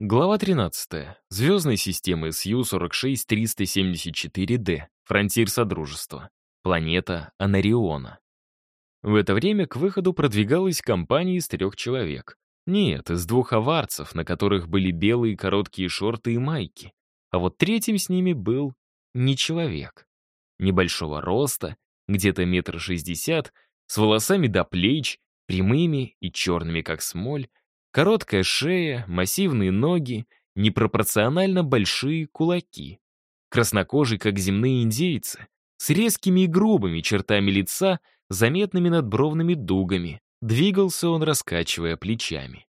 Глава 13. Звездной системы СЮ-46-374-Д. Фронтир Содружества. Планета Анариона. В это время к выходу продвигалась компания из трех человек. Нет, из двух аварцев, на которых были белые короткие шорты и майки. А вот третьим с ними был не человек. Небольшого роста, где-то метр шестьдесят, с волосами до плеч, прямыми и черными, как смоль, Короткая шея, массивные ноги, непропорционально большие кулаки. Краснокожий, как земные индейцы, с резкими и грубыми чертами лица, заметными надбровными дугами. Двигался он, раскачивая плечами.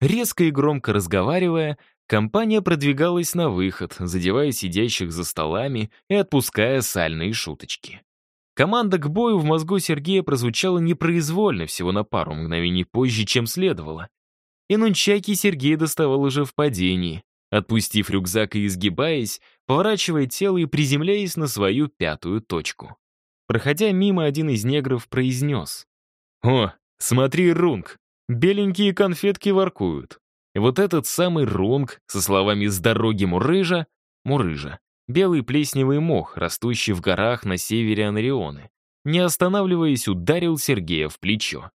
Резко и громко разговаривая, компания продвигалась на выход, задевая сидящих за столами и отпуская сальные шуточки. Команда к бою в мозгу Сергея прозвучала непроизвольно, всего на пару мгновений позже, чем следовало и нунчаки Сергей доставал уже в падении, отпустив рюкзак и изгибаясь, поворачивая тело и приземляясь на свою пятую точку. Проходя мимо, один из негров произнес. «О, смотри, Рунг, беленькие конфетки воркуют». Вот этот самый Рунг со словами «с дороги Мурыжа» Мурыжа, белый плесневый мох, растущий в горах на севере Анарионы, не останавливаясь, ударил Сергея в плечо.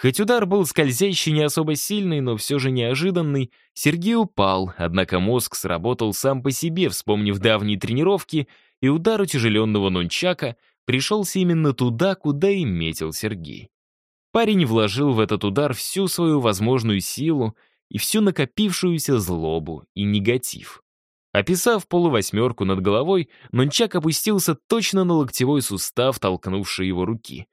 Хоть удар был скользящий не особо сильный, но все же неожиданный, Сергей упал, однако мозг сработал сам по себе, вспомнив давние тренировки, и удар утяжеленного нунчака пришелся именно туда, куда и метил Сергей. Парень вложил в этот удар всю свою возможную силу и всю накопившуюся злобу и негатив. Описав полувосьмерку над головой, нунчак опустился точно на локтевой сустав, толкнувший его руки.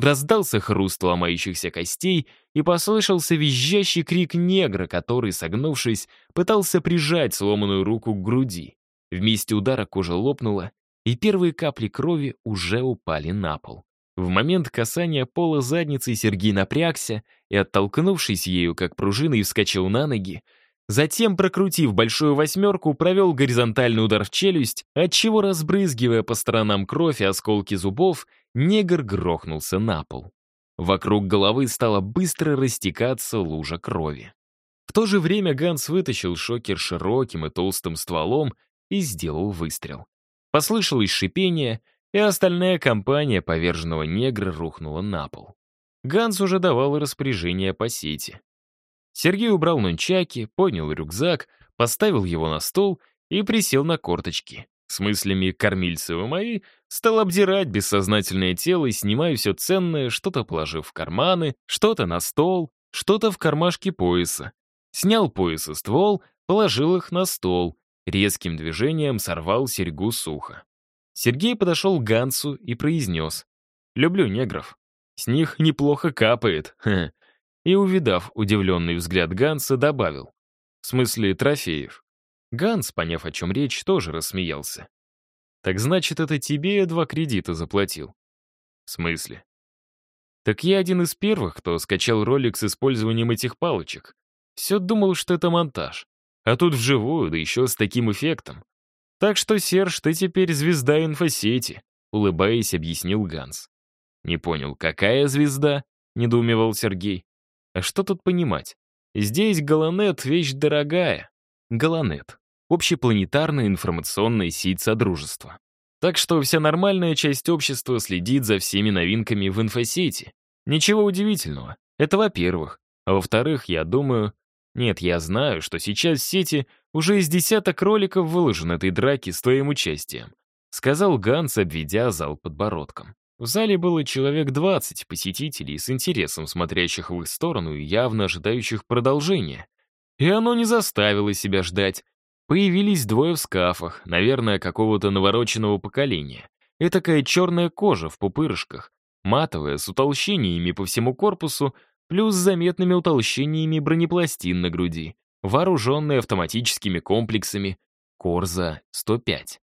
Раздался хруст ломающихся костей, и послышался визжащий крик негра, который, согнувшись, пытался прижать сломанную руку к груди. Вместе удара кожа лопнула, и первые капли крови уже упали на пол. В момент касания пола задницы Сергей напрягся и, оттолкнувшись ею, как пружиной, вскочил на ноги, Затем, прокрутив большую восьмерку, провел горизонтальный удар в челюсть, отчего, разбрызгивая по сторонам кровь и осколки зубов, негр грохнулся на пол. Вокруг головы стала быстро растекаться лужа крови. В то же время Ганс вытащил шокер широким и толстым стволом и сделал выстрел. Послышалось шипение, и остальная компания поверженного негра рухнула на пол. Ганс уже давал распоряжение по сети. Сергей убрал нунчаки, поднял рюкзак, поставил его на стол и присел на корточки. С мыслями «кормильцевы мои» стал обдирать бессознательное тело и снимая все ценное, что-то положив в карманы, что-то на стол, что-то в кармашке пояса. Снял пояса ствол, положил их на стол, резким движением сорвал серьгу с уха. Сергей подошел к Гансу и произнес. «Люблю негров. С них неплохо капает. Ха и, увидав удивленный взгляд Ганса, добавил. «В смысле трофеев?» Ганс, поняв, о чем речь, тоже рассмеялся. «Так значит, это тебе я два кредита заплатил?» «В смысле?» «Так я один из первых, кто скачал ролик с использованием этих палочек. Все думал, что это монтаж. А тут вживую, да еще с таким эффектом. Так что, Серж, ты теперь звезда инфосети», — улыбаясь, объяснил Ганс. «Не понял, какая звезда?» — недоумевал Сергей. А что тут понимать? Здесь Галанет — вещь дорогая. Галанет — общепланетарная информационная сеть Содружества. Так что вся нормальная часть общества следит за всеми новинками в инфосети. Ничего удивительного. Это во-первых. А во-вторых, я думаю... Нет, я знаю, что сейчас в сети уже из десяток роликов выложен этой драки с твоим участием. Сказал Ганс, обведя зал подбородком. В зале было человек 20 посетителей с интересом смотрящих в их сторону и явно ожидающих продолжения. И оно не заставило себя ждать. Появились двое в скафах, наверное, какого-то навороченного поколения. Этакая черная кожа в пупырышках, матовая, с утолщениями по всему корпусу, плюс заметными утолщениями бронепластин на груди, вооруженные автоматическими комплексами Корза-105.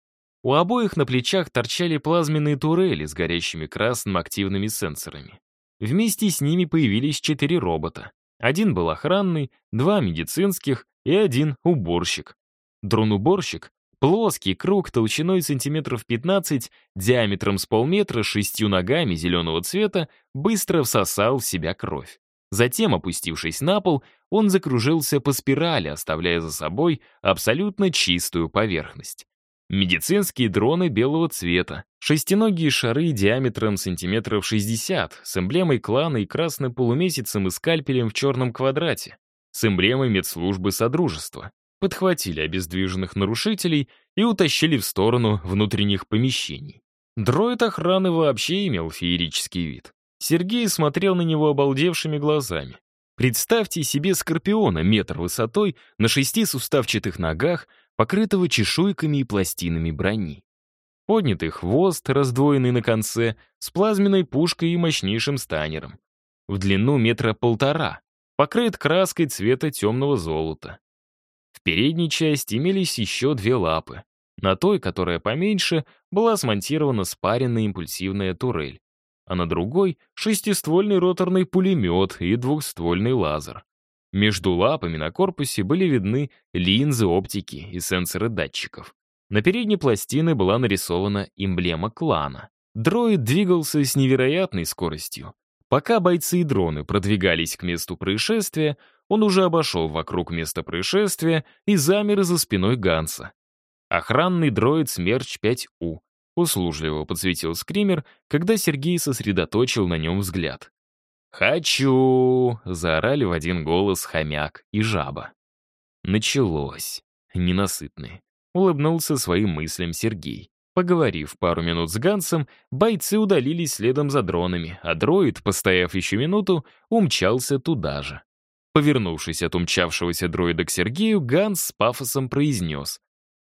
У обоих на плечах торчали плазменные турели с горящими красным активными сенсорами. Вместе с ними появились четыре робота. Один был охранный, два медицинских и один уборщик. Дрон-уборщик — плоский круг толщиной сантиметров 15, диаметром с полметра, шестью ногами зеленого цвета, быстро всосал в себя кровь. Затем, опустившись на пол, он закружился по спирали, оставляя за собой абсолютно чистую поверхность. Медицинские дроны белого цвета, шестиногие шары диаметром сантиметров 60 с эмблемой клана и красным полумесяцем и скальпелем в черном квадрате, с эмблемой медслужбы Содружества, подхватили обездвиженных нарушителей и утащили в сторону внутренних помещений. Дроид охраны вообще имел феерический вид. Сергей смотрел на него обалдевшими глазами. Представьте себе скорпиона метр высотой на шести суставчатых ногах покрытого чешуйками и пластинами брони. Поднятый хвост, раздвоенный на конце, с плазменной пушкой и мощнейшим станером. В длину метра полтора, покрыт краской цвета темного золота. В передней части имелись еще две лапы. На той, которая поменьше, была смонтирована спаренная импульсивная турель, а на другой — шестиствольный роторный пулемет и двухствольный лазер. Между лапами на корпусе были видны линзы оптики и сенсоры датчиков. На передней пластине была нарисована эмблема клана. Дроид двигался с невероятной скоростью. Пока бойцы и дроны продвигались к месту происшествия, он уже обошел вокруг места происшествия и замер за спиной Ганса. Охранный дроид «Смерч-5У» услужливо подсветил скример, когда Сергей сосредоточил на нем взгляд. «Хочу!» — заорали в один голос хомяк и жаба. Началось. Ненасытный. Улыбнулся своим мыслям Сергей. Поговорив пару минут с Гансом, бойцы удалились следом за дронами, а дроид, постояв еще минуту, умчался туда же. Повернувшись от умчавшегося дроида к Сергею, Ганс с пафосом произнес.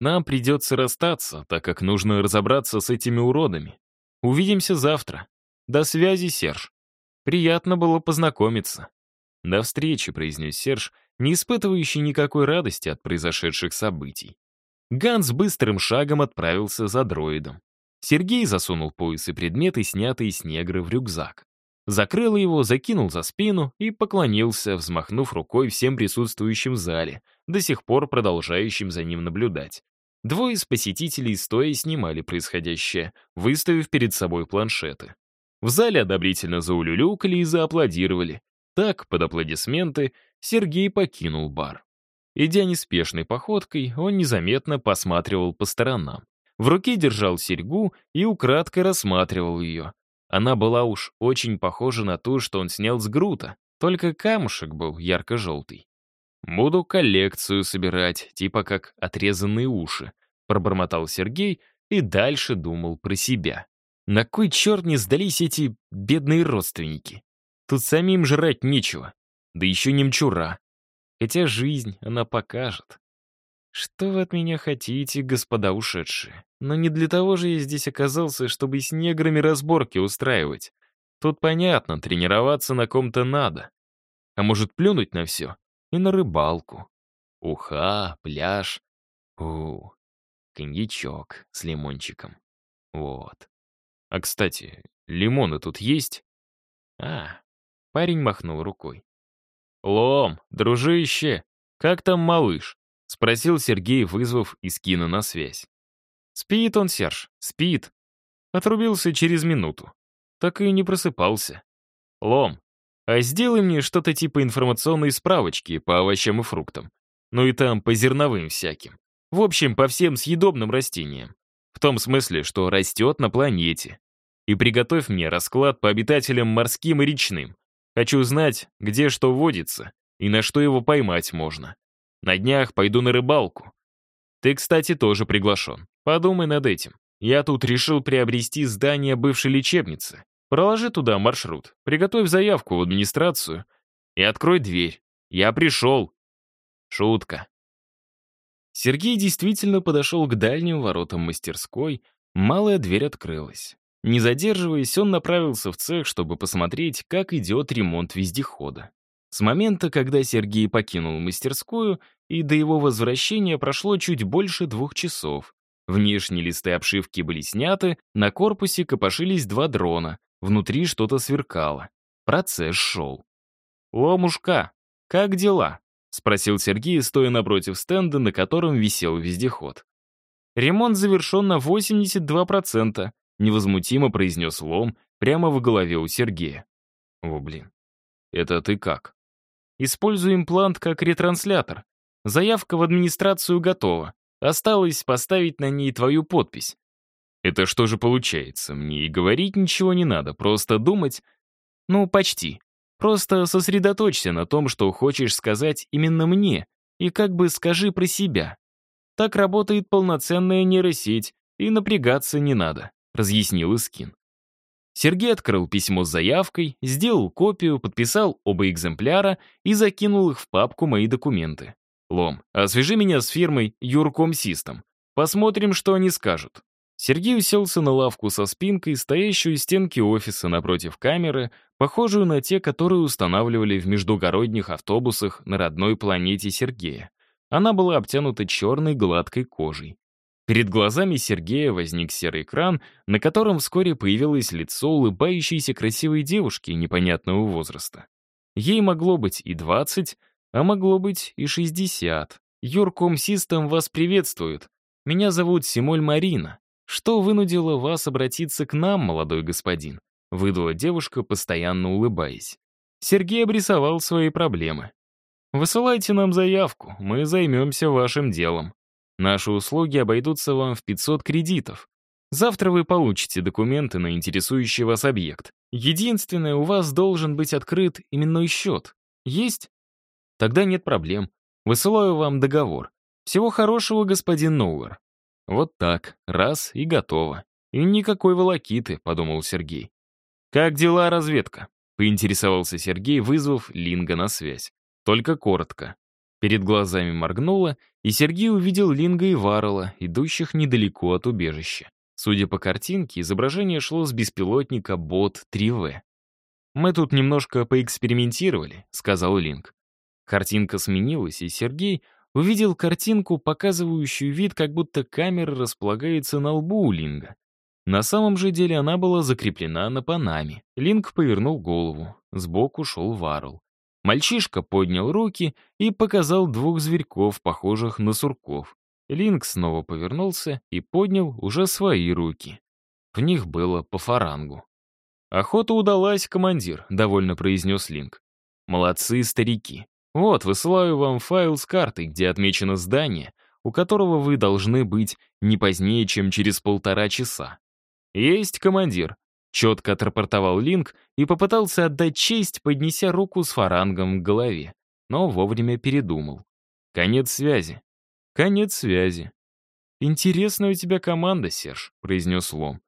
«Нам придется расстаться, так как нужно разобраться с этими уродами. Увидимся завтра. До связи, Серж». Приятно было познакомиться. «До встречи», — произнес Серж, не испытывающий никакой радости от произошедших событий. Ганс быстрым шагом отправился за дроидом. Сергей засунул пояс и предметы, снятые с негры, в рюкзак. Закрыл его, закинул за спину и поклонился, взмахнув рукой всем присутствующим в зале, до сих пор продолжающим за ним наблюдать. Двое из посетителей стоя снимали происходящее, выставив перед собой планшеты. В зале одобрительно заулюлюкали и зааплодировали. Так, под аплодисменты, Сергей покинул бар. Идя неспешной походкой, он незаметно посматривал по сторонам. В руке держал серьгу и украдкой рассматривал ее. Она была уж очень похожа на ту, что он снял с грута, только камушек был ярко-желтый. «Буду коллекцию собирать, типа как отрезанные уши», пробормотал Сергей и дальше думал про себя. На кой черт не сдались эти бедные родственники? Тут самим жрать нечего. Да еще немчура. Хотя жизнь она покажет. Что вы от меня хотите, господа ушедшие? Но не для того же я здесь оказался, чтобы с неграми разборки устраивать. Тут понятно, тренироваться на ком-то надо. А может, плюнуть на все? И на рыбалку. Уха, пляж. У, коньячок с лимончиком. Вот. А, кстати, лимоны тут есть? А, парень махнул рукой. «Лом, дружище, как там малыш?» — спросил Сергей, вызвав Искина на связь. «Спит он, Серж, спит». Отрубился через минуту. Так и не просыпался. «Лом, а сделай мне что-то типа информационной справочки по овощам и фруктам. Ну и там по зерновым всяким. В общем, по всем съедобным растениям. В том смысле, что растет на планете. И приготовь мне расклад по обитателям морским и речным. Хочу знать, где что водится и на что его поймать можно. На днях пойду на рыбалку. Ты, кстати, тоже приглашен. Подумай над этим. Я тут решил приобрести здание бывшей лечебницы. Проложи туда маршрут, приготовь заявку в администрацию и открой дверь. Я пришел. Шутка. Сергей действительно подошел к дальним воротам мастерской, малая дверь открылась. Не задерживаясь, он направился в цех, чтобы посмотреть, как идет ремонт вездехода. С момента, когда Сергей покинул мастерскую, и до его возвращения прошло чуть больше двух часов. Внешние листы обшивки были сняты, на корпусе копошились два дрона, внутри что-то сверкало. Процесс шел. «Ломушка, как дела?» — спросил Сергей, стоя напротив стенда, на котором висел вездеход. «Ремонт завершен на 82%, невозмутимо произнес Лом прямо в голове у Сергея. О, блин. Это ты как? Использую имплант как ретранслятор. Заявка в администрацию готова. Осталось поставить на ней твою подпись. Это что же получается? Мне и говорить ничего не надо, просто думать... Ну, почти. Просто сосредоточься на том, что хочешь сказать именно мне, и как бы скажи про себя. Так работает полноценная нейросеть, и напрягаться не надо», — разъяснил Искин. Сергей открыл письмо с заявкой, сделал копию, подписал оба экземпляра и закинул их в папку «Мои документы». «Лом, освежи меня с фирмой Юрком Систем. Посмотрим, что они скажут». Сергей уселся на лавку со спинкой, стоящую у стенки офиса напротив камеры, похожую на те, которые устанавливали в междугородних автобусах на родной планете Сергея. Она была обтянута черной гладкой кожей. Перед глазами Сергея возник серый экран, на котором вскоре появилось лицо улыбающейся красивой девушки непонятного возраста. Ей могло быть и 20, а могло быть и 60. Юрком Систем вас приветствует. Меня зовут Симоль Марина. Что вынудило вас обратиться к нам, молодой господин? Выдала девушка, постоянно улыбаясь. Сергей обрисовал свои проблемы. «Высылайте нам заявку, мы займемся вашим делом. Наши услуги обойдутся вам в 500 кредитов. Завтра вы получите документы на интересующий вас объект. Единственное, у вас должен быть открыт именной счет. Есть? Тогда нет проблем. Высылаю вам договор. Всего хорошего, господин Ноуэр. Вот так, раз и готово. И никакой волокиты, подумал Сергей. «Как дела, разведка?» — поинтересовался Сергей, вызвав Линга на связь. Только коротко. Перед глазами моргнуло, и Сергей увидел Линга и Варрелла, идущих недалеко от убежища. Судя по картинке, изображение шло с беспилотника Бот-3В. «Мы тут немножко поэкспериментировали», — сказал Линг. Картинка сменилась, и Сергей увидел картинку, показывающую вид, как будто камера располагается на лбу у Линга. На самом же деле она была закреплена на панаме. Линк повернул голову. Сбоку шел Варл. Мальчишка поднял руки и показал двух зверьков, похожих на сурков. Линк снова повернулся и поднял уже свои руки. В них было по фарангу. «Охота удалась, командир», — довольно произнес Линк. «Молодцы, старики. Вот, высылаю вам файл с картой, где отмечено здание, у которого вы должны быть не позднее, чем через полтора часа. «Есть, командир», — четко отрапортовал Линк и попытался отдать честь, поднеся руку с фарангом к голове, но вовремя передумал. «Конец связи». «Конец связи». «Интересная у тебя команда, Серж», — произнес Лом.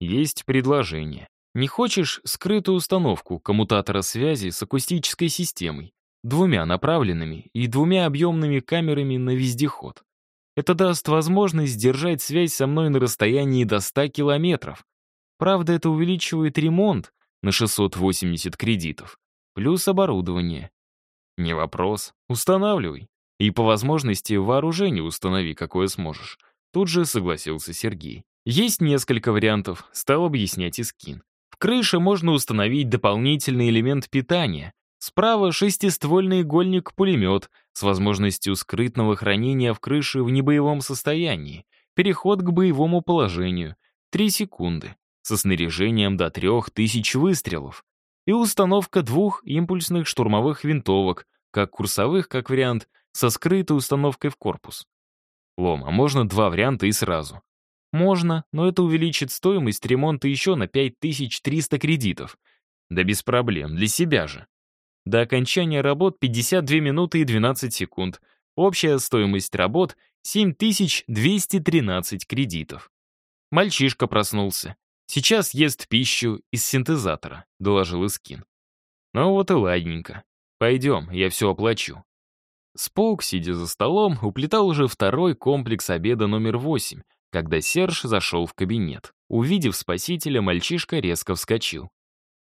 «Есть предложение. Не хочешь скрытую установку коммутатора связи с акустической системой, двумя направленными и двумя объемными камерами на вездеход? Это даст возможность держать связь со мной на расстоянии до 100 километров. Правда, это увеличивает ремонт на 680 кредитов, плюс оборудование. Не вопрос, устанавливай. И по возможности вооружение установи, какое сможешь. Тут же согласился Сергей. Есть несколько вариантов, стал объяснять Искин. В крыше можно установить дополнительный элемент питания, Справа шестиствольный игольник-пулемет с возможностью скрытного хранения в крыше в небоевом состоянии, переход к боевому положению, 3 секунды, со снаряжением до 3000 выстрелов и установка двух импульсных штурмовых винтовок, как курсовых, как вариант, со скрытой установкой в корпус. Лом, а можно два варианта и сразу? Можно, но это увеличит стоимость ремонта еще на 5300 кредитов. Да без проблем, для себя же. До окончания работ 52 минуты и 12 секунд. Общая стоимость работ — 7213 кредитов. Мальчишка проснулся. Сейчас ест пищу из синтезатора, доложил Искин. Ну вот и ладненько. Пойдем, я все оплачу. Споук, сидя за столом, уплетал уже второй комплекс обеда номер восемь, когда Серж зашел в кабинет. Увидев спасителя, мальчишка резко вскочил.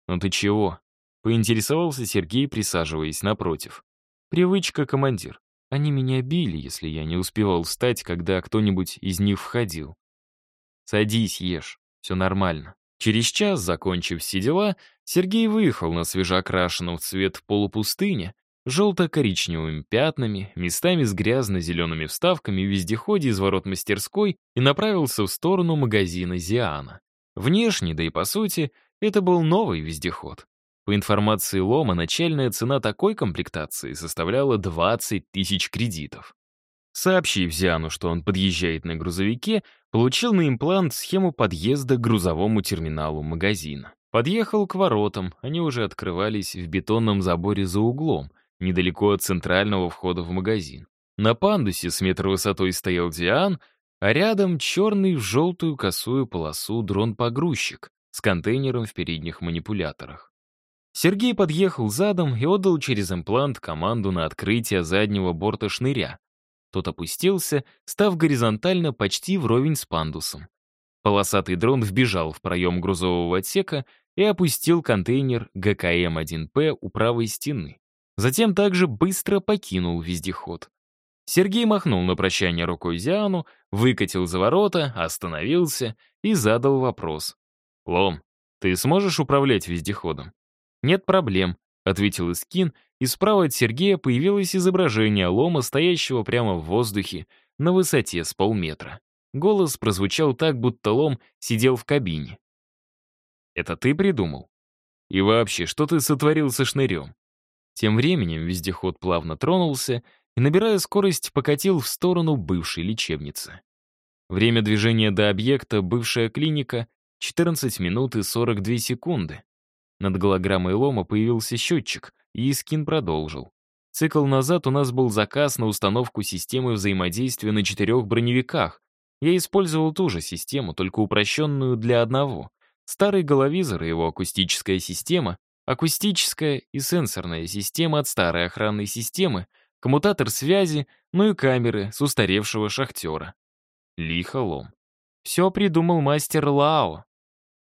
«Ну ты чего?» Поинтересовался Сергей, присаживаясь напротив. «Привычка, командир. Они меня били, если я не успевал встать, когда кто-нибудь из них входил. Садись, ешь. Все нормально». Через час, закончив все дела, Сергей выехал на свежеокрашенном в цвет полупустыне, желто-коричневыми пятнами, местами с грязно-зелеными вставками в вездеходе из ворот мастерской и направился в сторону магазина «Зиана». Внешне, да и по сути, это был новый вездеход. По информации Лома, начальная цена такой комплектации составляла 20 тысяч кредитов. Сообщив Зиану, что он подъезжает на грузовике, получил на имплант схему подъезда к грузовому терминалу магазина. Подъехал к воротам, они уже открывались в бетонном заборе за углом, недалеко от центрального входа в магазин. На пандусе с метр высотой стоял Диан, а рядом черный в желтую косую полосу дрон-погрузчик с контейнером в передних манипуляторах. Сергей подъехал задом и отдал через имплант команду на открытие заднего борта шныря. Тот опустился, став горизонтально почти вровень с пандусом. Полосатый дрон вбежал в проем грузового отсека и опустил контейнер ГКМ-1П у правой стены. Затем также быстро покинул вездеход. Сергей махнул на прощание рукой Зиану, выкатил за ворота, остановился и задал вопрос. «Лом, ты сможешь управлять вездеходом?» «Нет проблем», — ответил Искин, и справа от Сергея появилось изображение лома, стоящего прямо в воздухе, на высоте с полметра. Голос прозвучал так, будто лом сидел в кабине. «Это ты придумал? И вообще, что ты сотворил со шнырем?» Тем временем вездеход плавно тронулся и, набирая скорость, покатил в сторону бывшей лечебницы. Время движения до объекта «Бывшая клиника» — 14 минут и 42 секунды. Над голограммой лома появился счетчик, и Искин продолжил. Цикл назад у нас был заказ на установку системы взаимодействия на четырех броневиках. Я использовал ту же систему, только упрощенную для одного. Старый головизор и его акустическая система, акустическая и сенсорная система от старой охранной системы, коммутатор связи, ну и камеры с устаревшего шахтера. Лихо лом. Все придумал мастер Лао.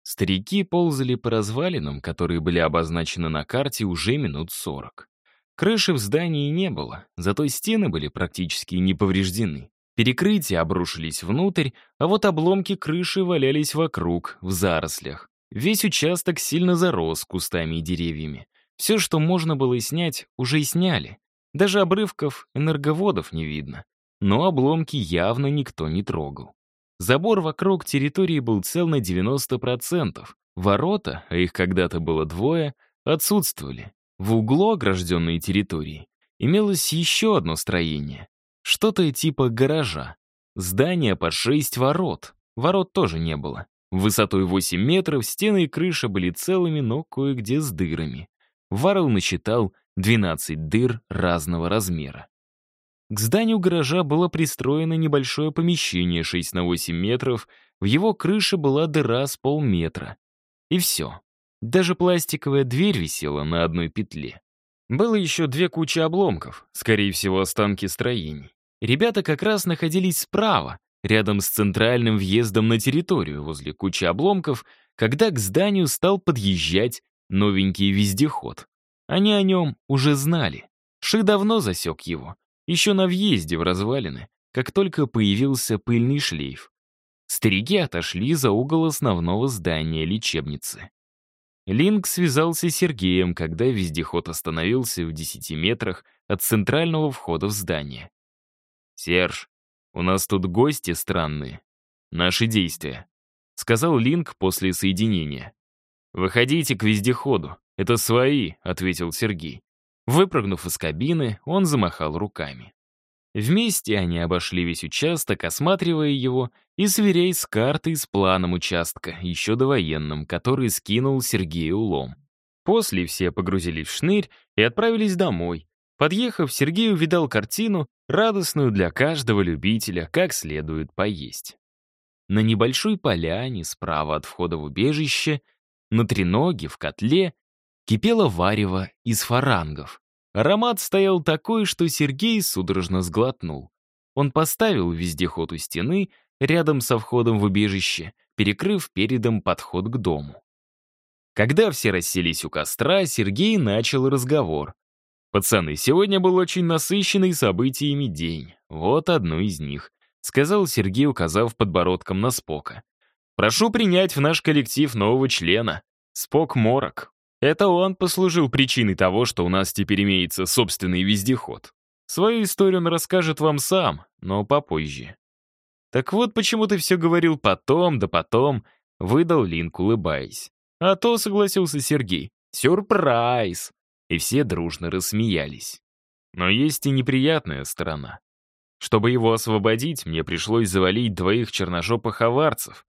Старики ползали по развалинам, которые были обозначены на карте уже минут сорок. Крыши в здании не было, зато стены были практически не повреждены. Перекрытия обрушились внутрь, а вот обломки крыши валялись вокруг, в зарослях. Весь участок сильно зарос кустами и деревьями. Все, что можно было снять, уже и сняли. Даже обрывков энерговодов не видно. Но обломки явно никто не трогал. Забор вокруг территории был цел на 90%. Ворота, а их когда-то было двое, отсутствовали. В углу огражденной территории имелось еще одно строение. Что-то типа гаража. Здание под шесть ворот. Ворот тоже не было. Высотой 8 метров стены и крыша были целыми, но кое-где с дырами. Варрелл насчитал 12 дыр разного размера. К зданию гаража было пристроено небольшое помещение 6 на 8 метров, в его крыше была дыра с полметра. И все. Даже пластиковая дверь висела на одной петле. Было еще две кучи обломков, скорее всего, останки строений. Ребята как раз находились справа, рядом с центральным въездом на территорию, возле кучи обломков, когда к зданию стал подъезжать новенький вездеход. Они о нем уже знали. Ши давно засек его, еще на въезде в развалины, как только появился пыльный шлейф. Старики отошли за угол основного здания лечебницы. Линк связался с Сергеем, когда вездеход остановился в 10 метрах от центрального входа в здание. «Серж, у нас тут гости странные. Наши действия», — сказал Линк после соединения. «Выходите к вездеходу. Это свои», — ответил Сергей. Выпрыгнув из кабины, он замахал руками. Вместе они обошли весь участок, осматривая его и сверяясь с картой с планом участка, еще довоенным, который скинул Сергей улом. После все погрузились в шнырь и отправились домой. Подъехав, Сергей увидал картину, радостную для каждого любителя, как следует поесть. На небольшой поляне справа от входа в убежище, на треноге в котле кипело варево из фарангов. Аромат стоял такой, что Сергей судорожно сглотнул. Он поставил вездеход у стены, рядом со входом в убежище, перекрыв передом подход к дому. Когда все расселись у костра, Сергей начал разговор. «Пацаны, сегодня был очень насыщенный событиями день. Вот одно из них», — сказал Сергей, указав подбородком на Спока. «Прошу принять в наш коллектив нового члена. Спок Морок, это он послужил причиной того, что у нас теперь имеется собственный вездеход. Свою историю он расскажет вам сам, но попозже. Так вот, почему ты все говорил потом, да потом, выдал Линк, улыбаясь. А то, согласился Сергей, Сюрприз! И все дружно рассмеялись. Но есть и неприятная сторона. Чтобы его освободить, мне пришлось завалить двоих черножопых аварцев.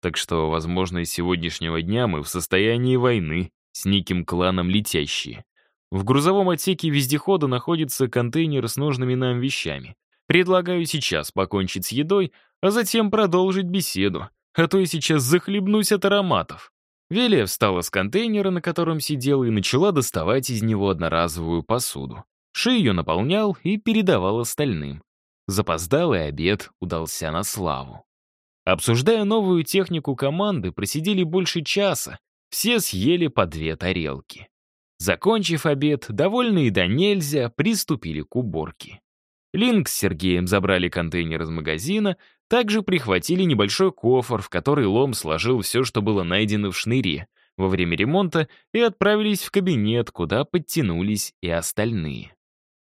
Так что, возможно, с сегодняшнего дня мы в состоянии войны с неким кланом летящие. В грузовом отсеке вездехода находится контейнер с нужными нам вещами. Предлагаю сейчас покончить с едой, а затем продолжить беседу, а то я сейчас захлебнусь от ароматов. Велия встала с контейнера, на котором сидела, и начала доставать из него одноразовую посуду. Ши ее наполнял и передавал остальным. Запоздалый обед удался на славу. Обсуждая новую технику команды, просидели больше часа, все съели по две тарелки. Закончив обед, довольные до нельзя, приступили к уборке. Линк с Сергеем забрали контейнер из магазина, также прихватили небольшой кофр, в который Лом сложил все, что было найдено в шныре во время ремонта, и отправились в кабинет, куда подтянулись и остальные.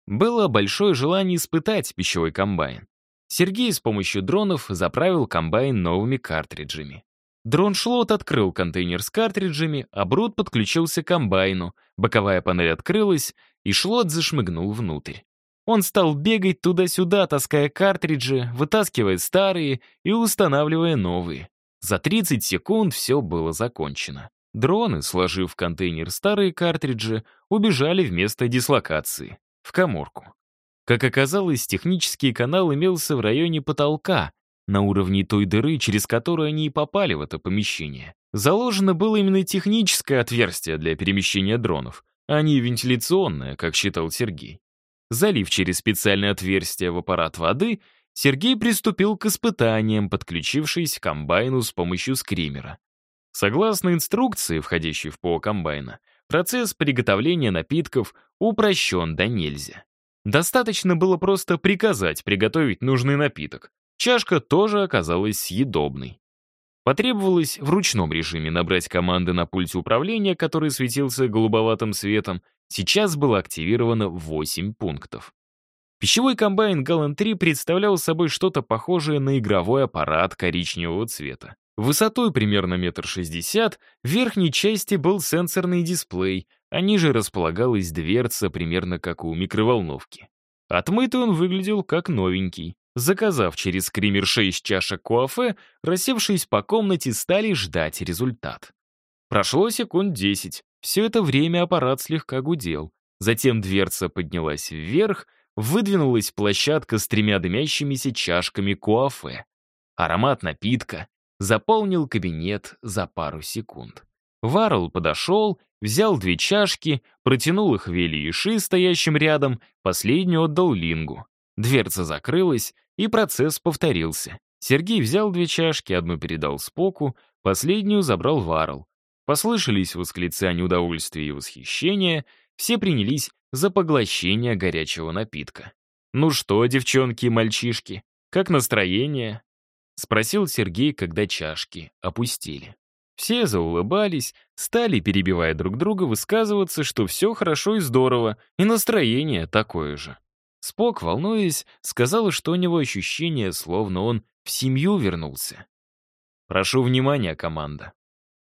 Было большое желание испытать пищевой комбайн. Сергей с помощью дронов заправил комбайн новыми картриджами. Дрон-шлот открыл контейнер с картриджами, а Брут подключился к комбайну, боковая панель открылась, и шлот зашмыгнул внутрь. Он стал бегать туда-сюда, таская картриджи, вытаскивая старые и устанавливая новые. За 30 секунд все было закончено. Дроны, сложив в контейнер старые картриджи, убежали вместо дислокации, в коморку. Как оказалось, технический канал имелся в районе потолка, на уровне той дыры, через которую они и попали в это помещение. Заложено было именно техническое отверстие для перемещения дронов, а не вентиляционное, как считал Сергей. Залив через специальное отверстие в аппарат воды, Сергей приступил к испытаниям, подключившись к комбайну с помощью скримера. Согласно инструкции, входящей в ПО комбайна, процесс приготовления напитков упрощен до нельзя. Достаточно было просто приказать приготовить нужный напиток. Чашка тоже оказалась съедобной. Потребовалось в ручном режиме набрать команды на пульте управления, который светился голубоватым светом, Сейчас было активировано 8 пунктов. Пищевой комбайн Галлен-3 представлял собой что-то похожее на игровой аппарат коричневого цвета. Высотой примерно метр шестьдесят, в верхней части был сенсорный дисплей, а ниже располагалась дверца, примерно как у микроволновки. Отмытый он выглядел как новенький. Заказав через скример 6 чашек куафе, рассевшись по комнате, стали ждать результат. Прошло секунд 10. Все это время аппарат слегка гудел. Затем дверца поднялась вверх, выдвинулась площадка с тремя дымящимися чашками куафе. Аромат напитка заполнил кабинет за пару секунд. Варл подошел, взял две чашки, протянул их Вели и Ши, стоящим рядом, последнюю отдал Лингу. Дверца закрылась, и процесс повторился. Сергей взял две чашки, одну передал Споку, последнюю забрал Варл. Послышались восклицания удовольствия и восхищения, все принялись за поглощение горячего напитка. «Ну что, девчонки и мальчишки, как настроение?» — спросил Сергей, когда чашки опустили. Все заулыбались, стали, перебивая друг друга, высказываться, что все хорошо и здорово, и настроение такое же. Спок, волнуясь, сказал, что у него ощущение, словно он в семью вернулся. «Прошу внимания, команда.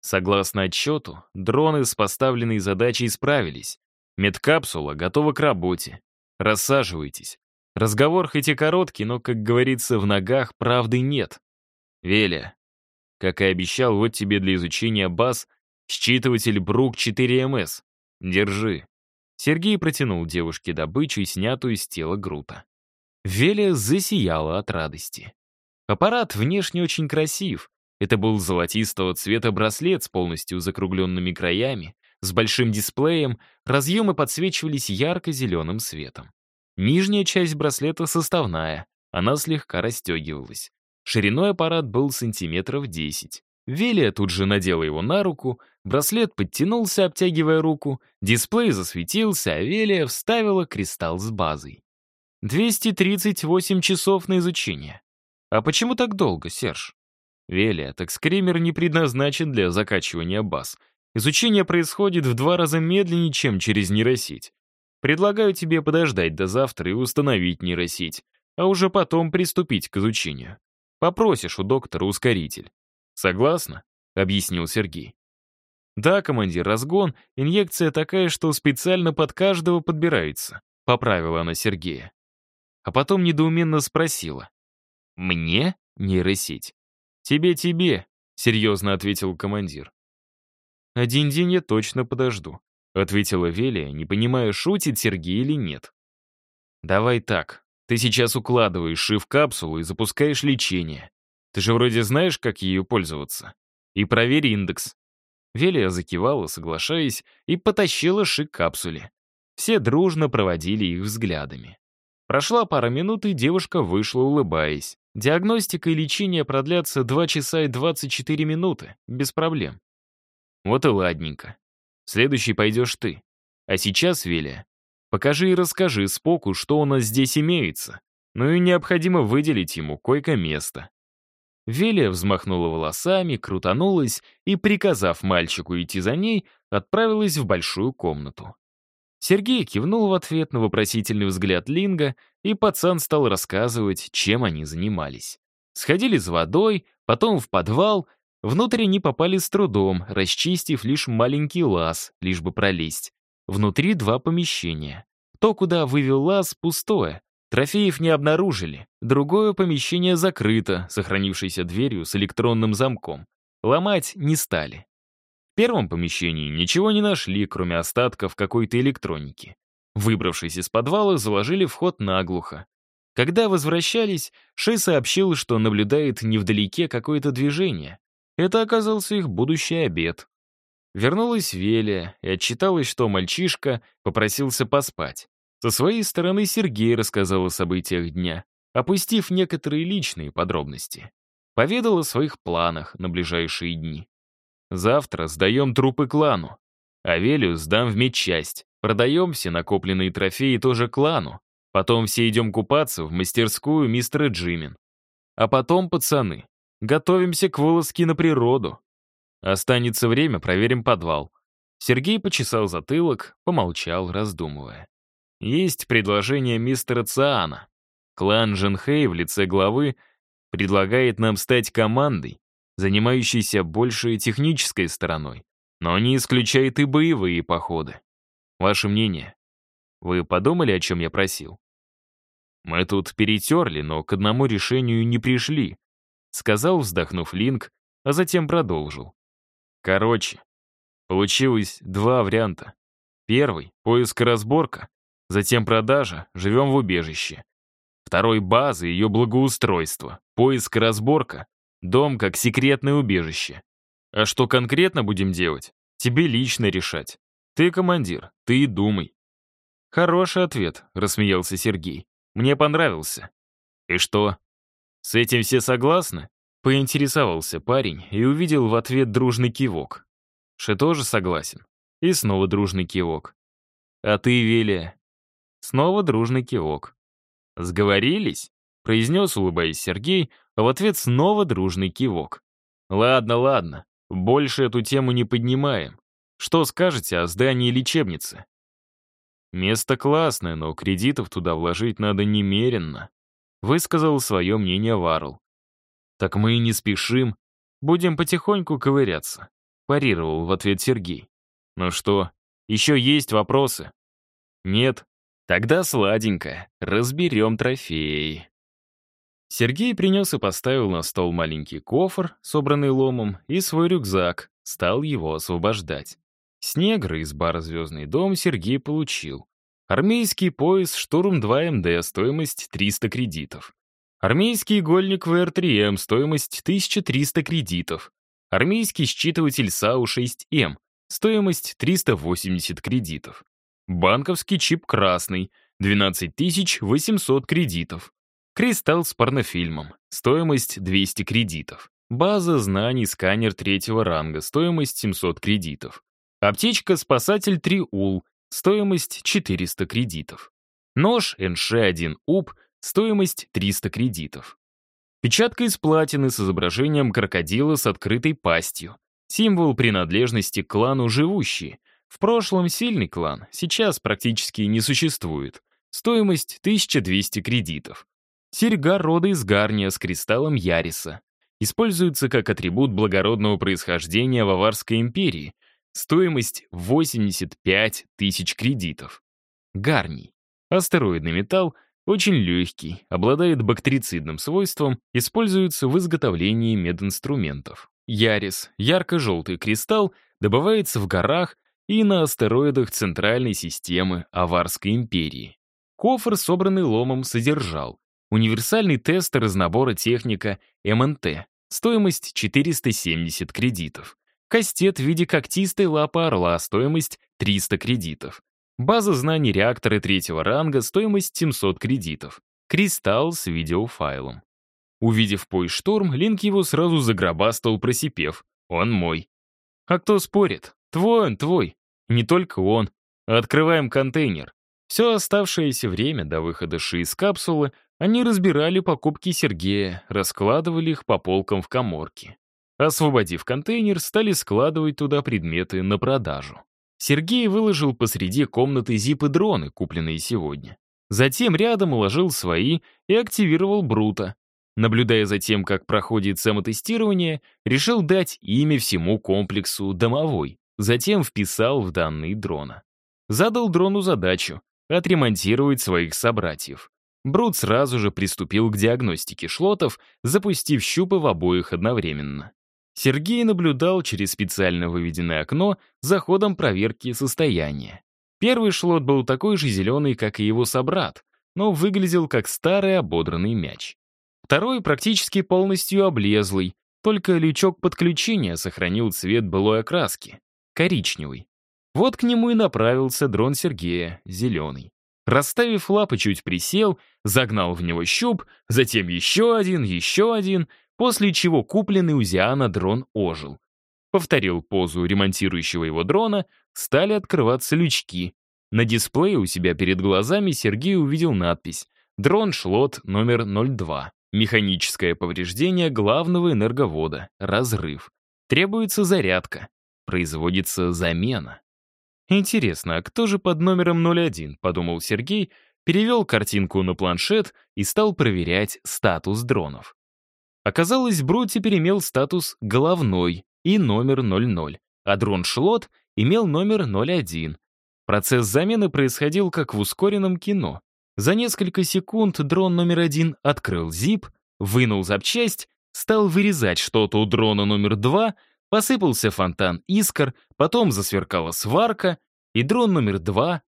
Согласно отчету, дроны с поставленной задачей справились. Медкапсула готова к работе. Рассаживайтесь. Разговор хоть и короткий, но, как говорится, в ногах правды нет. Веля, как и обещал, вот тебе для изучения баз считыватель Брук 4МС. Держи. Сергей протянул девушке добычу, снятую с тела Грута. Веля засияла от радости. Аппарат внешне очень красив, это был золотистого цвета браслет с полностью закругленными краями, с большим дисплеем, разъемы подсвечивались ярко-зеленым светом. Нижняя часть браслета составная, она слегка расстегивалась. Шириной аппарат был сантиметров 10. Велия тут же надела его на руку, браслет подтянулся, обтягивая руку, дисплей засветился, а Велия вставила кристалл с базой. 238 часов на изучение. А почему так долго, Серж? Велия, так скример не предназначен для закачивания баз. Изучение происходит в два раза медленнее, чем через нейросеть. Предлагаю тебе подождать до завтра и установить нейросеть, а уже потом приступить к изучению. Попросишь у доктора ускоритель. Согласна? Объяснил Сергей. Да, командир, разгон, инъекция такая, что специально под каждого подбирается, поправила она Сергея. А потом недоуменно спросила. Мне нейросеть? Тебе-тебе, серьезно ответил командир. Один день я точно подожду, ответила Велия, не понимая, шутит Сергей или нет. Давай так, ты сейчас укладываешь ши в капсулу и запускаешь лечение. Ты же вроде знаешь, как ею пользоваться. И проверь индекс. Велия закивала, соглашаясь, и потащила ши к капсуле. Все дружно проводили их взглядами. Прошла пара минут, и девушка вышла, улыбаясь. Диагностика и лечение продлятся 2 часа и 24 минуты, без проблем. Вот и ладненько. Следующий пойдешь ты. А сейчас, Велия, покажи и расскажи Споку, что у нас здесь имеется. Ну и необходимо выделить ему койко-место. Велия взмахнула волосами, крутанулась и, приказав мальчику идти за ней, отправилась в большую комнату. Сергей кивнул в ответ на вопросительный взгляд Линга, и пацан стал рассказывать, чем они занимались. Сходили за водой, потом в подвал. Внутрь они попали с трудом, расчистив лишь маленький лаз, лишь бы пролезть. Внутри два помещения. То, куда вывел лаз, пустое. Трофеев не обнаружили. Другое помещение закрыто, сохранившейся дверью с электронным замком. Ломать не стали. В первом помещении ничего не нашли, кроме остатков какой-то электроники. Выбравшись из подвала, заложили вход наглухо. Когда возвращались, Шей сообщил, что наблюдает невдалеке какое-то движение. Это оказался их будущий обед. Вернулась Велия и отчиталась, что мальчишка попросился поспать. Со своей стороны Сергей рассказал о событиях дня, опустив некоторые личные подробности. Поведал о своих планах на ближайшие дни. Завтра сдаем трупы клану. Авелию сдам в медчасть. Продаем все накопленные трофеи тоже клану. Потом все идем купаться в мастерскую мистера Джимин. А потом, пацаны, готовимся к вылазке на природу. Останется время, проверим подвал. Сергей почесал затылок, помолчал, раздумывая. Есть предложение мистера Циана. Клан Женхэй в лице главы предлагает нам стать командой, занимающейся больше технической стороной, но не исключает и боевые походы. Ваше мнение? Вы подумали, о чем я просил? Мы тут перетерли, но к одному решению не пришли, сказал, вздохнув Линк, а затем продолжил. Короче, получилось два варианта. Первый — поиск и разборка. Затем продажа, живем в убежище. Второй базы, ее благоустройство, поиск и разборка, дом как секретное убежище. А что конкретно будем делать, тебе лично решать. Ты командир, ты и думай. Хороший ответ, рассмеялся Сергей. Мне понравился. И что? С этим все согласны? Поинтересовался парень и увидел в ответ дружный кивок. Ше тоже согласен. И снова дружный кивок. А ты, Велия, Снова дружный кивок. «Сговорились?» — произнес, улыбаясь Сергей, а в ответ снова дружный кивок. «Ладно, ладно, больше эту тему не поднимаем. Что скажете о здании лечебницы?» «Место классное, но кредитов туда вложить надо немеренно», — высказал свое мнение Варл. «Так мы и не спешим, будем потихоньку ковыряться», — парировал в ответ Сергей. «Ну что, еще есть вопросы?» «Нет», Тогда сладенько, разберем трофеи. Сергей принес и поставил на стол маленький кофр, собранный ломом, и свой рюкзак, стал его освобождать. С негра из бара «Звездный дом» Сергей получил. Армейский пояс «Штурм-2 МД», стоимость 300 кредитов. Армейский игольник ВР-3М, стоимость 1300 кредитов. Армейский считыватель САУ-6М, стоимость 380 кредитов. Банковский чип красный, 12 800 кредитов. Кристалл с порнофильмом, стоимость 200 кредитов. База знаний сканер третьего ранга, стоимость 700 кредитов. Аптечка-спасатель 3 УЛ, стоимость 400 кредитов. Нож НШ-1 УП, стоимость 300 кредитов. Печатка из платины с изображением крокодила с открытой пастью. Символ принадлежности к клану «Живущие», в прошлом сильный клан, сейчас практически не существует. Стоимость 1200 кредитов. Серьга рода из гарния с кристаллом Яриса. Используется как атрибут благородного происхождения в Аварской империи. Стоимость 85 тысяч кредитов. Гарний. Астероидный металл, очень легкий, обладает бактерицидным свойством, используется в изготовлении мединструментов. Ярис, ярко-желтый кристалл, добывается в горах и на астероидах центральной системы Аварской империи. Кофр, собранный ломом, содержал универсальный тест разнобора техника МНТ, стоимость 470 кредитов, кастет в виде когтистой лапы орла, стоимость 300 кредитов, база знаний реакторы третьего ранга, стоимость 700 кредитов, кристалл с видеофайлом. Увидев шторм, Линк его сразу загробастал, просипев. «Он мой». «А кто спорит? Твой он, твой. Не только он. Открываем контейнер. Все оставшееся время до выхода Ши из капсулы они разбирали покупки Сергея, раскладывали их по полкам в коморке. Освободив контейнер, стали складывать туда предметы на продажу. Сергей выложил посреди комнаты зипы-дроны, купленные сегодня. Затем рядом уложил свои и активировал Брута. Наблюдая за тем, как проходит самотестирование, решил дать имя всему комплексу «Домовой», затем вписал в данные дрона. Задал дрону задачу отремонтировать своих собратьев. Брут сразу же приступил к диагностике шлотов, запустив щупы в обоих одновременно. Сергей наблюдал через специально выведенное окно за ходом проверки состояния. Первый шлот был такой же зеленый, как и его собрат, но выглядел как старый ободранный мяч. Второй практически полностью облезлый, только лючок подключения сохранил цвет былой окраски — коричневый. Вот к нему и направился дрон Сергея, зеленый. Расставив лапы, чуть присел, загнал в него щуп, затем еще один, еще один, после чего купленный у Зиана дрон ожил. Повторил позу ремонтирующего его дрона, стали открываться лючки. На дисплее у себя перед глазами Сергей увидел надпись «Дрон-шлот номер 02». Механическое повреждение главного энерговода. Разрыв. Требуется зарядка. Производится замена. «Интересно, а кто же под номером 01?» — подумал Сергей, перевел картинку на планшет и стал проверять статус дронов. Оказалось, Брут теперь имел статус «головной» и номер 00, а дрон-шлот имел номер 01. Процесс замены происходил как в ускоренном кино. За несколько секунд дрон номер один открыл зип, вынул запчасть, стал вырезать что-то у дрона номер два — Посыпался фонтан искр, потом засверкала сварка, и дрон номер два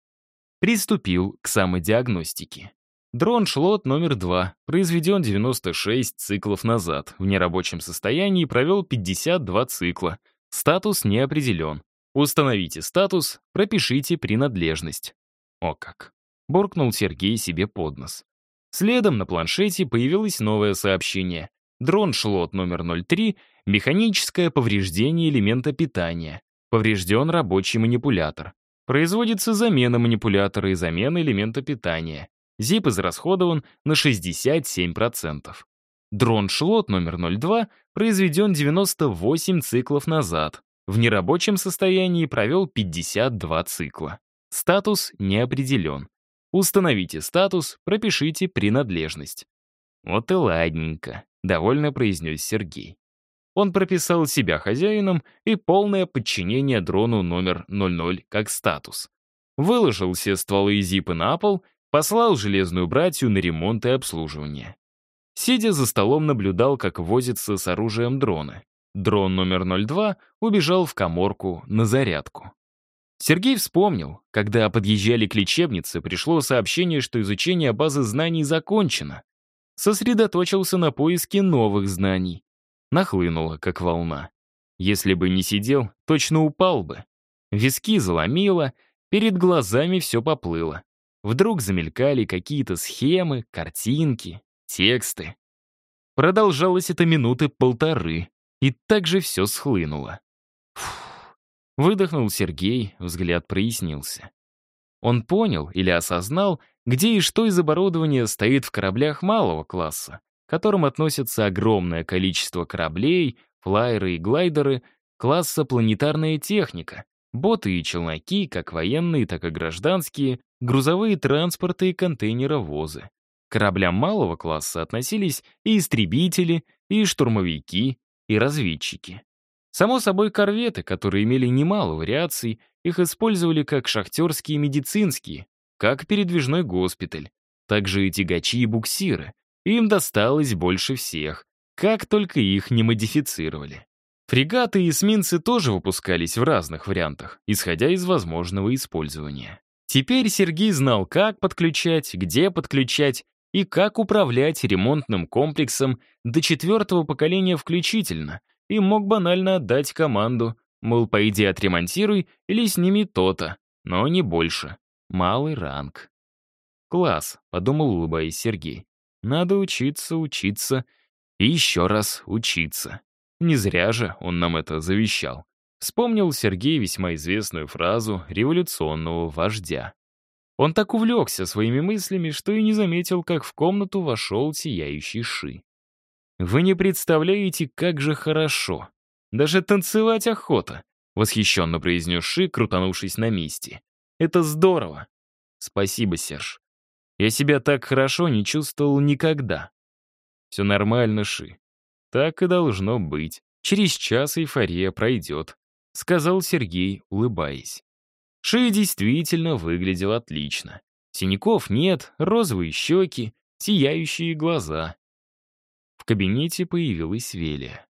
приступил к самодиагностике. Дрон-шлот номер два произведен 96 циклов назад, в нерабочем состоянии провел 52 цикла. Статус не определен. Установите статус, пропишите принадлежность. О как. Буркнул Сергей себе под нос. Следом на планшете появилось новое сообщение. Дрон-шлот номер 03 — механическое повреждение элемента питания. Поврежден рабочий манипулятор. Производится замена манипулятора и замена элемента питания. ЗИП израсходован на 67%. Дрон-шлот номер 02 произведен 98 циклов назад. В нерабочем состоянии провел 52 цикла. Статус не определен. Установите статус, пропишите принадлежность. Вот и ладненько довольно произнес Сергей. Он прописал себя хозяином и полное подчинение дрону номер 00 как статус. Выложил все стволы и зипы на пол, послал железную братью на ремонт и обслуживание. Сидя за столом, наблюдал, как возится с оружием дроны. Дрон номер 02 убежал в коморку на зарядку. Сергей вспомнил, когда подъезжали к лечебнице, пришло сообщение, что изучение базы знаний закончено, сосредоточился на поиске новых знаний. Нахлынула, как волна. Если бы не сидел, точно упал бы. Виски заломило, перед глазами все поплыло. Вдруг замелькали какие-то схемы, картинки, тексты. Продолжалось это минуты полторы, и так же все схлынуло. Фух. Выдохнул Сергей, взгляд прояснился. Он понял или осознал, где и что из оборудования стоит в кораблях малого класса, которым относятся огромное количество кораблей, флайеры и глайдеры класса планетарная техника, боты и челноки, как военные, так и гражданские, грузовые транспорты и контейнеровозы. К кораблям малого класса относились и истребители, и штурмовики, и разведчики. Само собой, корветы, которые имели немало вариаций, их использовали как шахтерские и медицинские, как передвижной госпиталь, также и тягачи и буксиры. Им досталось больше всех, как только их не модифицировали. Фрегаты и эсминцы тоже выпускались в разных вариантах, исходя из возможного использования. Теперь Сергей знал, как подключать, где подключать и как управлять ремонтным комплексом до четвертого поколения включительно, и мог банально отдать команду, мол, пойди отремонтируй или сними то-то, но не больше. Малый ранг. «Класс», — подумал, улыбаясь Сергей. «Надо учиться, учиться и еще раз учиться. Не зря же он нам это завещал». Вспомнил Сергей весьма известную фразу революционного вождя. Он так увлекся своими мыслями, что и не заметил, как в комнату вошел сияющий Ши. «Вы не представляете, как же хорошо. Даже танцевать охота», — восхищенно произнес Ши, крутанувшись на месте. «Это здорово». «Спасибо, Серж. Я себя так хорошо не чувствовал никогда». «Все нормально, Ши. Так и должно быть. Через час эйфория пройдет», — сказал Сергей, улыбаясь. Ши действительно выглядел отлично. Синяков нет, розовые щеки, сияющие глаза. В кабинете появилась Велия.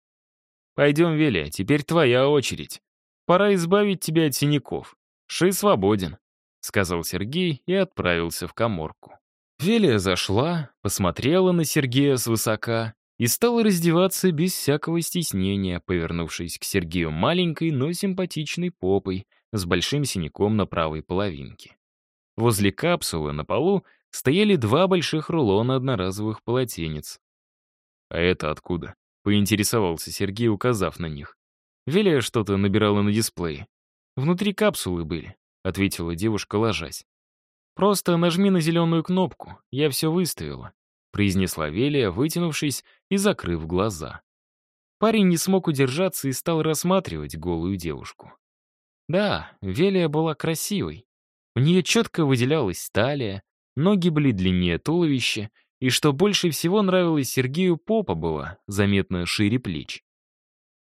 «Пойдем, Велия, теперь твоя очередь. Пора избавить тебя от синяков. Ши свободен», — сказал Сергей и отправился в коморку. Велия зашла, посмотрела на Сергея свысока и стала раздеваться без всякого стеснения, повернувшись к Сергею маленькой, но симпатичной попой с большим синяком на правой половинке. Возле капсулы на полу стояли два больших рулона одноразовых полотенец. «А это откуда?» — поинтересовался Сергей, указав на них. Велия что-то набирала на дисплее. «Внутри капсулы были», — ответила девушка, ложась. «Просто нажми на зеленую кнопку, я все выставила», — произнесла Велия, вытянувшись и закрыв глаза. Парень не смог удержаться и стал рассматривать голую девушку. Да, Велия была красивой. У нее четко выделялась талия, ноги были длиннее туловища, и что больше всего нравилось Сергею, попа была заметно шире плеч.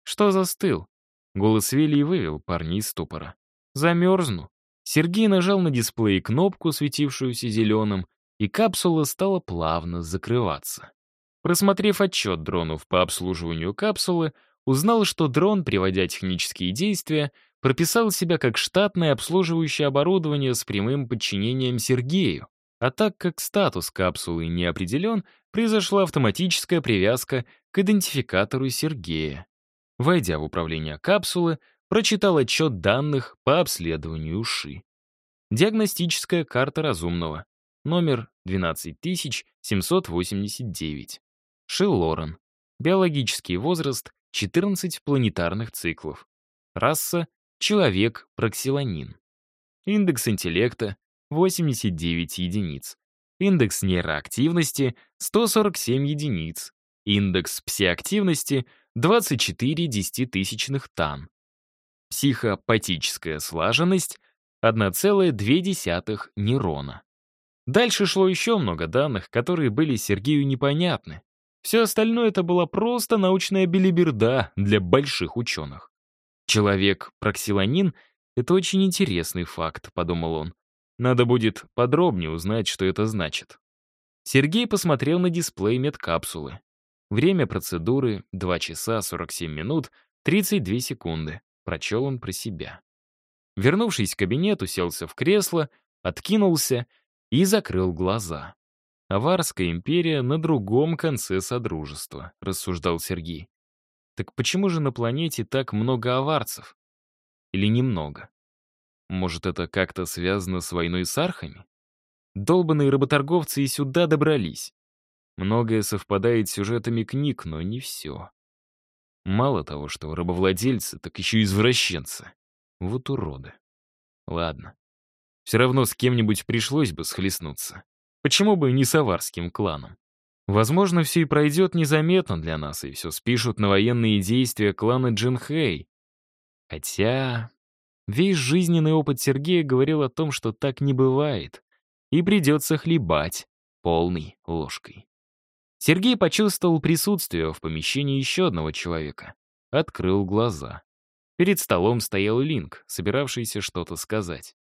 «Что застыл?» Голос Велии вывел парня из ступора. «Замерзну». Сергей нажал на дисплее кнопку, светившуюся зеленым, и капсула стала плавно закрываться. Просмотрев отчет дронов по обслуживанию капсулы, узнал, что дрон, приводя технические действия, прописал себя как штатное обслуживающее оборудование с прямым подчинением Сергею. А так как статус капсулы не определен, произошла автоматическая привязка к идентификатору Сергея. Войдя в управление капсулы, прочитал отчет данных по обследованию уши. Диагностическая карта разумного. Номер 12789. Шиллорен. Биологический возраст 14 планетарных циклов. Раса — человек-проксилонин. Индекс интеллекта 89 единиц. Индекс нейроактивности — 147 единиц. Индекс псиактивности — 24 десятитысячных тан. Психопатическая слаженность — 1,2 нейрона. Дальше шло еще много данных, которые были Сергею непонятны. Все остальное это была просто научная белиберда для больших ученых. Человек-проксилонин — это очень интересный факт, подумал он. Надо будет подробнее узнать, что это значит. Сергей посмотрел на дисплей медкапсулы. Время процедуры — 2 часа 47 минут 32 секунды. Прочел он про себя. Вернувшись в кабинет, уселся в кресло, откинулся и закрыл глаза. «Аварская империя на другом конце Содружества», — рассуждал Сергей. «Так почему же на планете так много аварцев? Или немного?» Может, это как-то связано с войной с архами? Долбанные работорговцы и сюда добрались. Многое совпадает с сюжетами книг, но не все. Мало того, что рабовладельцы, так еще и извращенцы. Вот уроды. Ладно. Все равно с кем-нибудь пришлось бы схлестнуться. Почему бы не с аварским кланом? Возможно, все и пройдет незаметно для нас, и все спишут на военные действия клана Джинхэй. Хотя... Весь жизненный опыт Сергея говорил о том, что так не бывает, и придется хлебать полной ложкой. Сергей почувствовал присутствие в помещении еще одного человека. Открыл глаза. Перед столом стоял Линк, собиравшийся что-то сказать.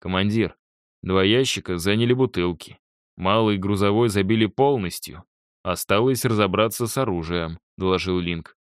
«Командир, два ящика заняли бутылки. Малый грузовой забили полностью. Осталось разобраться с оружием», — доложил Линк.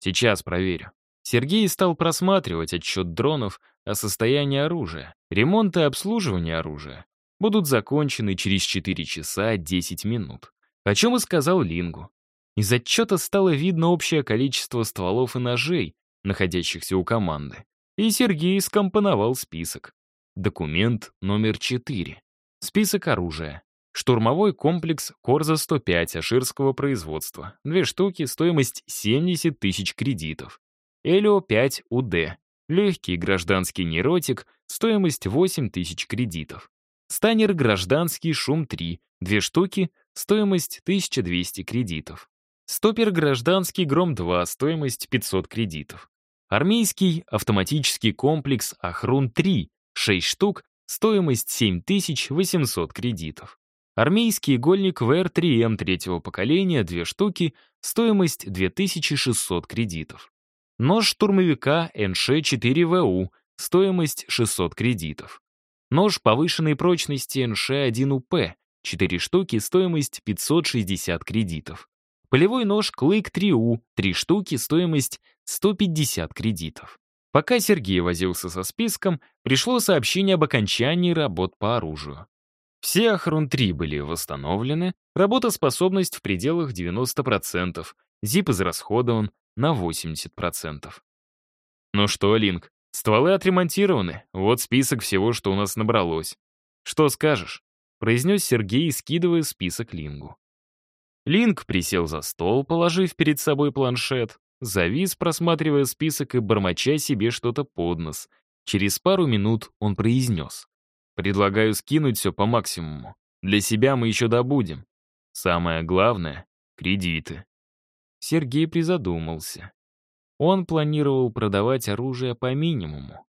«Сейчас проверю». Сергей стал просматривать отчет дронов о состоянии оружия. Ремонт и обслуживание оружия будут закончены через 4 часа 10 минут. О чем и сказал Лингу. Из отчета стало видно общее количество стволов и ножей, находящихся у команды. И Сергей скомпоновал список. Документ номер 4. Список оружия. Штурмовой комплекс Корза-105 аширского производства. Две штуки, стоимость 70 тысяч кредитов. Элио-5 УД. Легкий гражданский нейротик, стоимость 8 тысяч кредитов. Станер гражданский Шум-3. Две штуки, стоимость 1200 кредитов. Стопер гражданский Гром-2, стоимость 500 кредитов. Армейский автоматический комплекс Ахрун-3, 6 штук, стоимость 7800 кредитов. Армейский игольник ВР-3М третьего поколения, 2 штуки, стоимость 2600 кредитов. Нож штурмовика НШ-4ВУ, стоимость 600 кредитов. Нож повышенной прочности НШ-1УП, 4 штуки, стоимость 560 кредитов. Полевой нож Клык 3У, 3 штуки, стоимость 150 кредитов. Пока Сергей возился со списком, пришло сообщение об окончании работ по оружию. Все Ахрун-3 были восстановлены, работоспособность в пределах 90%, ЗИП израсходован на 80%. Ну что, Линк, стволы отремонтированы, вот список всего, что у нас набралось. Что скажешь? Произнес Сергей, скидывая список Лингу. Линк присел за стол, положив перед собой планшет, завис, просматривая список и бормоча себе что-то под нос. Через пару минут он произнес. «Предлагаю скинуть все по максимуму. Для себя мы еще добудем. Самое главное — кредиты». Сергей призадумался. Он планировал продавать оружие по минимуму.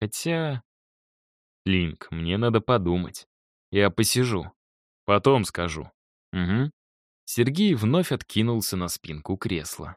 Хотя... Линк, мне надо подумать. Я посижу. Потом скажу. Угу. Сергей вновь откинулся на спинку кресла.